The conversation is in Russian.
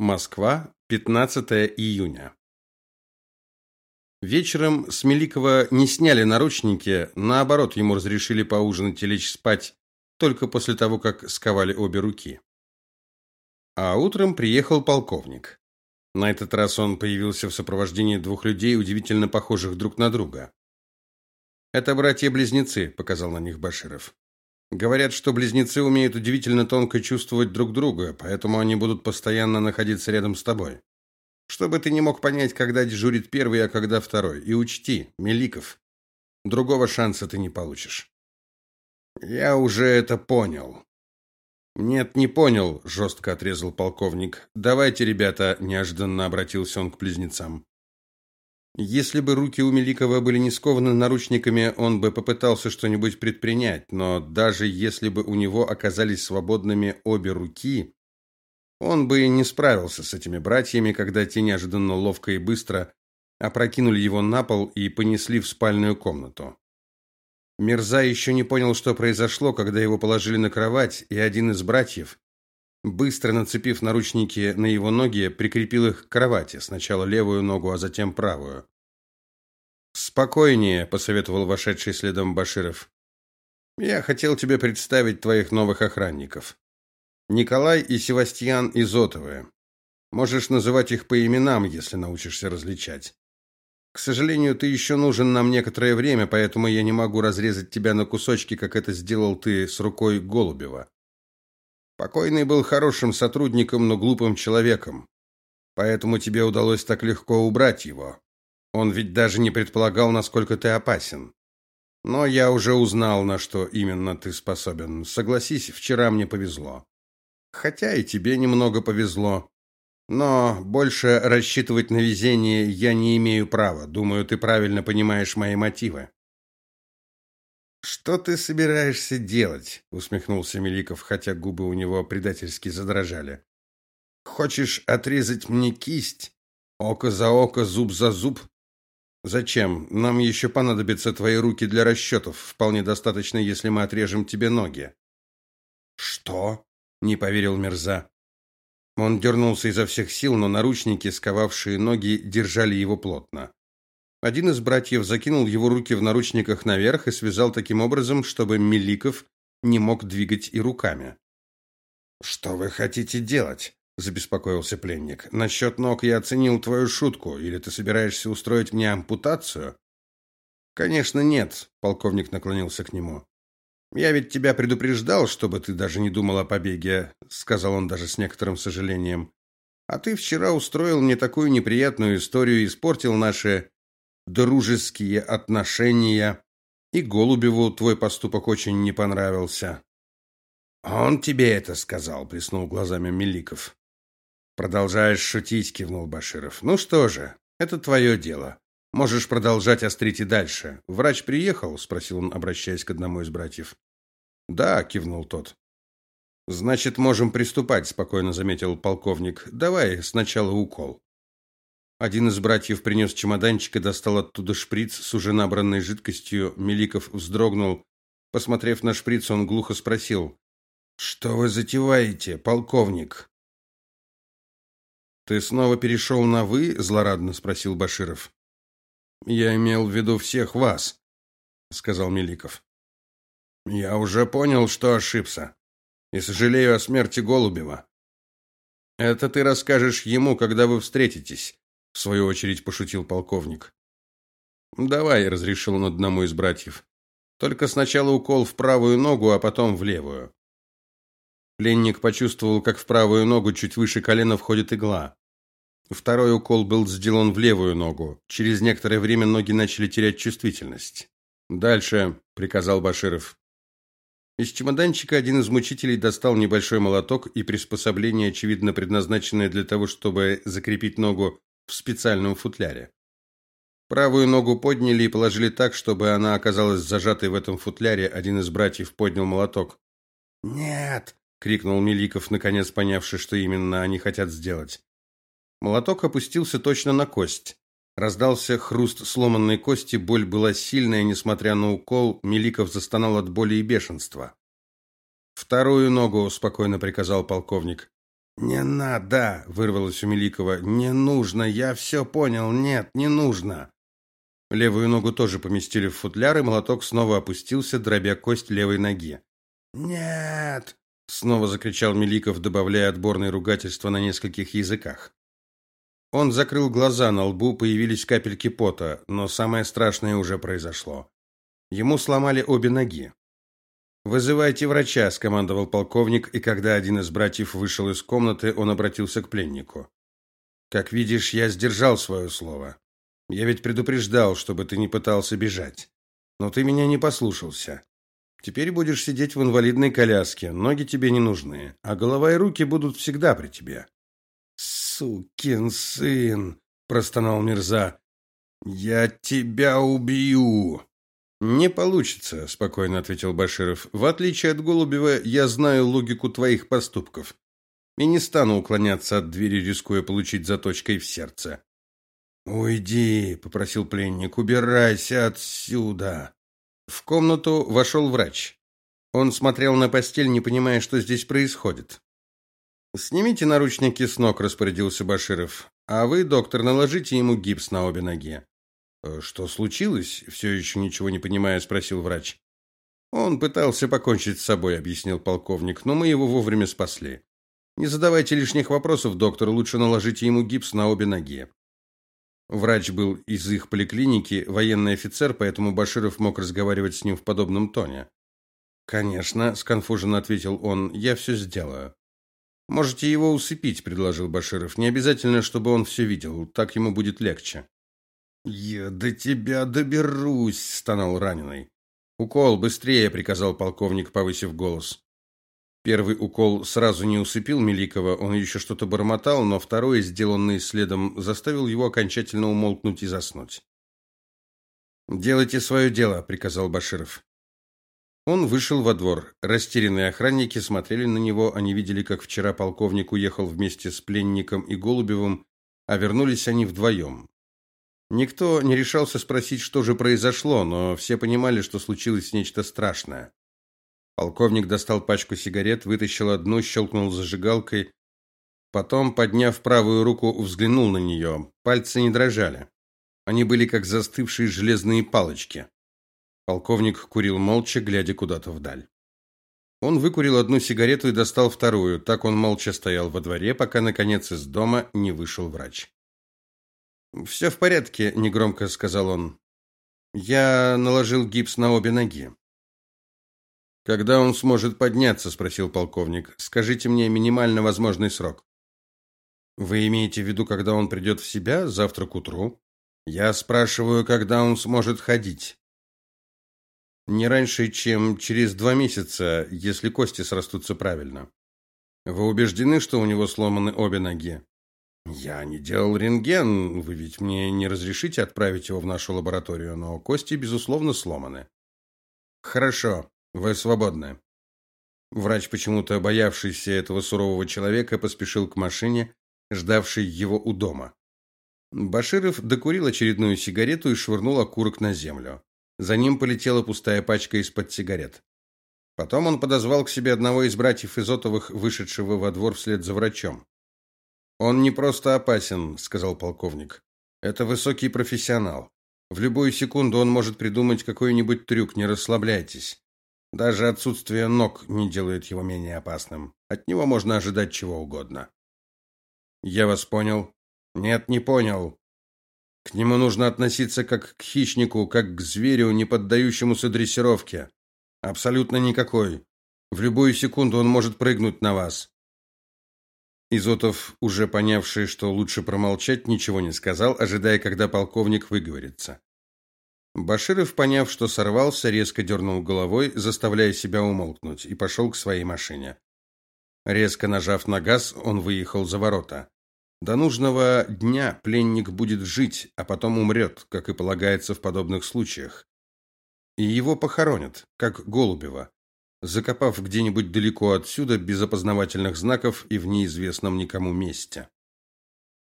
Москва, 15 июня. Вечером с Меликова не сняли наручники, наоборот, ему разрешили поужинать и лечь спать только после того, как сковали обе руки. А утром приехал полковник. На этот раз он появился в сопровождении двух людей, удивительно похожих друг на друга. Это братья-близнецы, показал на них Баширов. Говорят, что близнецы умеют удивительно тонко чувствовать друг друга, поэтому они будут постоянно находиться рядом с тобой. Чтобы ты не мог понять, когда дежурит первый, а когда второй. И учти, Меликов, другого шанса ты не получишь. Я уже это понял. Нет, не понял, жестко отрезал полковник. Давайте, ребята, неожиданно обратился он к близнецам. Если бы руки у Меликова были не скованы наручниками, он бы попытался что-нибудь предпринять, но даже если бы у него оказались свободными обе руки, он бы не справился с этими братьями, когда те неожиданно ловко и быстро опрокинули его на пол и понесли в спальную комнату. Мирза еще не понял, что произошло, когда его положили на кровать, и один из братьев, быстро нацепив наручники на его ноги, прикрепил их к кровати, сначала левую ногу, а затем правую. Спокойнее, посоветовал вошедший следом Баширов. Я хотел тебе представить твоих новых охранников. Николай и Севастьян Изотовы. Можешь называть их по именам, если научишься различать. К сожалению, ты еще нужен нам некоторое время, поэтому я не могу разрезать тебя на кусочки, как это сделал ты с рукой Голубева. Покойный был хорошим сотрудником, но глупым человеком. Поэтому тебе удалось так легко убрать его. Он ведь даже не предполагал, насколько ты опасен. Но я уже узнал, на что именно ты способен. Согласись, вчера мне повезло. Хотя и тебе немного повезло. Но больше рассчитывать на везение я не имею права. Думаю, ты правильно понимаешь мои мотивы. Что ты собираешься делать? усмехнулся Меликов, хотя губы у него предательски задрожали. Хочешь отрезать мне кисть? Око за око, зуб за зуб? Зачем? Нам еще понадобятся твои руки для расчетов. Вполне достаточно, если мы отрежем тебе ноги. Что? не поверил Мерза. Он дернулся изо всех сил, но наручники, сковавшие ноги, держали его плотно. Один из братьев закинул его руки в наручниках наверх и связал таким образом, чтобы Меликов не мог двигать и руками. Что вы хотите делать? забеспокоился пленник. Насчет ног я оценил твою шутку, или ты собираешься устроить мне ампутацию? Конечно, нет, полковник наклонился к нему. Я ведь тебя предупреждал, чтобы ты даже не думал о побеге, сказал он даже с некоторым сожалением. А ты вчера устроил мне такую неприятную историю и испортил наши дружеские отношения, и Голубеву твой поступок очень не понравился. Он тебе это сказал, блеснул глазами Меликов. Продолжаешь шутить, кивнул Баширов. Ну что же, это твое дело. Можешь продолжать острить и дальше. Врач приехал, спросил он, обращаясь к одному из братьев. Да, кивнул тот. Значит, можем приступать, спокойно заметил полковник. Давай сначала укол. Один из братьев принес чемоданчик и достал оттуда шприц с уже набранной жидкостью. Меликов вздрогнул. Посмотрев на шприц, он глухо спросил: "Что вы затеваете, полковник?" Ты снова перешел на вы? злорадно спросил Баширов. Я имел в виду всех вас, сказал Меликов. Я уже понял, что ошибся, и сожалею о смерти Голубева. Это ты расскажешь ему, когда вы встретитесь, в свою очередь пошутил полковник. Давай, разрешил он одному из братьев. Только сначала укол в правую ногу, а потом в левую. Пленник почувствовал, как в правую ногу чуть выше колена входит игла. Второй укол был сделан в левую ногу. Через некоторое время ноги начали терять чувствительность. Дальше, приказал Баширов. Из чемоданчика один из мучителей достал небольшой молоток и приспособление, очевидно предназначенное для того, чтобы закрепить ногу в специальном футляре. Правую ногу подняли и положили так, чтобы она оказалась зажатой в этом футляре. Один из братьев поднял молоток. "Нет!" крикнул Меликов, наконец понявший, что именно они хотят сделать. Молоток опустился точно на кость. Раздался хруст сломанной кости, боль была сильная, несмотря на укол. Меликов застонал от боли и бешенства. "Вторую ногу", спокойно приказал полковник. Не надо, вырвалось у Меликова. Не нужно, я все понял. Нет, не нужно. Левую ногу тоже поместили в футляр, и молоток снова опустился, дробя кость левой ноги. Нет, снова закричал Меликов, добавляя отборные ругательства на нескольких языках. Он закрыл глаза, на лбу появились капельки пота, но самое страшное уже произошло. Ему сломали обе ноги. Вызывайте врача, скомандовал полковник, и когда один из братьев вышел из комнаты, он обратился к пленнику. Как видишь, я сдержал свое слово. Я ведь предупреждал, чтобы ты не пытался бежать. Но ты меня не послушался. Теперь будешь сидеть в инвалидной коляске, ноги тебе не нужны, а голова и руки будут всегда при тебе. Сукин сын, простонал Мирза. Я тебя убью. Не получится, спокойно ответил Баширов. В отличие от Голубева, я знаю логику твоих поступков и не стану уклоняться от двери, рискуя получить заточкой в сердце. "Уйди", попросил пленник. "Убирайся отсюда". В комнату вошел врач. Он смотрел на постель, не понимая, что здесь происходит. Снимите наручники с ног, распорядился Баширов. А вы, доктор, наложите ему гипс на обе ноги. «Э, что случилось? Все еще ничего не понимая, спросил врач. Он пытался покончить с собой, объяснил полковник, но мы его вовремя спасли. Не задавайте лишних вопросов, доктор, лучше наложите ему гипс на обе ноги. Врач был из их поликлиники, военный офицер, поэтому Баширов мог разговаривать с ним в подобном тоне. "Конечно", сконфуженно ответил он. "Я все сделаю". "Можете его усыпить", предложил Баширов. "Не обязательно, чтобы он все видел, так ему будет легче". "Я до тебя доберусь", стонал раненый. "Укол быстрее", приказал полковник, повысив голос. Первый укол сразу не усыпил Меликова, он еще что-то бормотал, но второй, сделанный следом, заставил его окончательно умолкнуть и заснуть. "Делайте свое дело", приказал Баширов. Он вышел во двор. Растерянные охранники смотрели на него, они видели, как вчера полковник уехал вместе с пленником и Голубевым, а вернулись они вдвоем. Никто не решался спросить, что же произошло, но все понимали, что случилось нечто страшное. Полковник достал пачку сигарет, вытащил одну, щелкнул зажигалкой, потом, подняв правую руку, взглянул на нее. Пальцы не дрожали. Они были как застывшие железные палочки. Полковник курил молча, глядя куда-то вдаль. Он выкурил одну сигарету и достал вторую. Так он молча стоял во дворе, пока наконец из дома не вышел врач. «Все в порядке, негромко сказал он. Я наложил гипс на обе ноги. Когда он сможет подняться, спросил полковник. Скажите мне минимально возможный срок. Вы имеете в виду, когда он придет в себя завтра к утру? Я спрашиваю, когда он сможет ходить. Не раньше, чем через два месяца, если кости срастутся правильно. Вы убеждены, что у него сломаны обе ноги? Я не делал рентген, вы ведь мне не разрешите отправить его в нашу лабораторию, но кости безусловно сломаны. Хорошо. Вы свободны. Врач, почему-то боявшийся этого сурового человека, поспешил к машине, ждавшей его у дома. Баширов докурил очередную сигарету и швырнул окурок на землю. За ним полетела пустая пачка из-под сигарет. Потом он подозвал к себе одного из братьев Изотовых, вышедшего во двор вслед за врачом. Он не просто опасен, сказал полковник. Это высокий профессионал. В любую секунду он может придумать какой-нибудь трюк, не расслабляйтесь. Даже отсутствие ног не делает его менее опасным. От него можно ожидать чего угодно. Я вас понял. Нет, не понял. К нему нужно относиться как к хищнику, как к зверю, не поддающемуся дрессировке. Абсолютно никакой. В любую секунду он может прыгнуть на вас. Изотов, уже понявший, что лучше промолчать, ничего не сказал, ожидая, когда полковник выговорится. Баширов, поняв, что сорвался, резко дернул головой, заставляя себя умолкнуть, и пошел к своей машине. Резко нажав на газ, он выехал за ворота. До нужного дня пленник будет жить, а потом умрет, как и полагается в подобных случаях. И его похоронят, как Голубева, закопав где-нибудь далеко отсюда без опознавательных знаков и в неизвестном никому месте.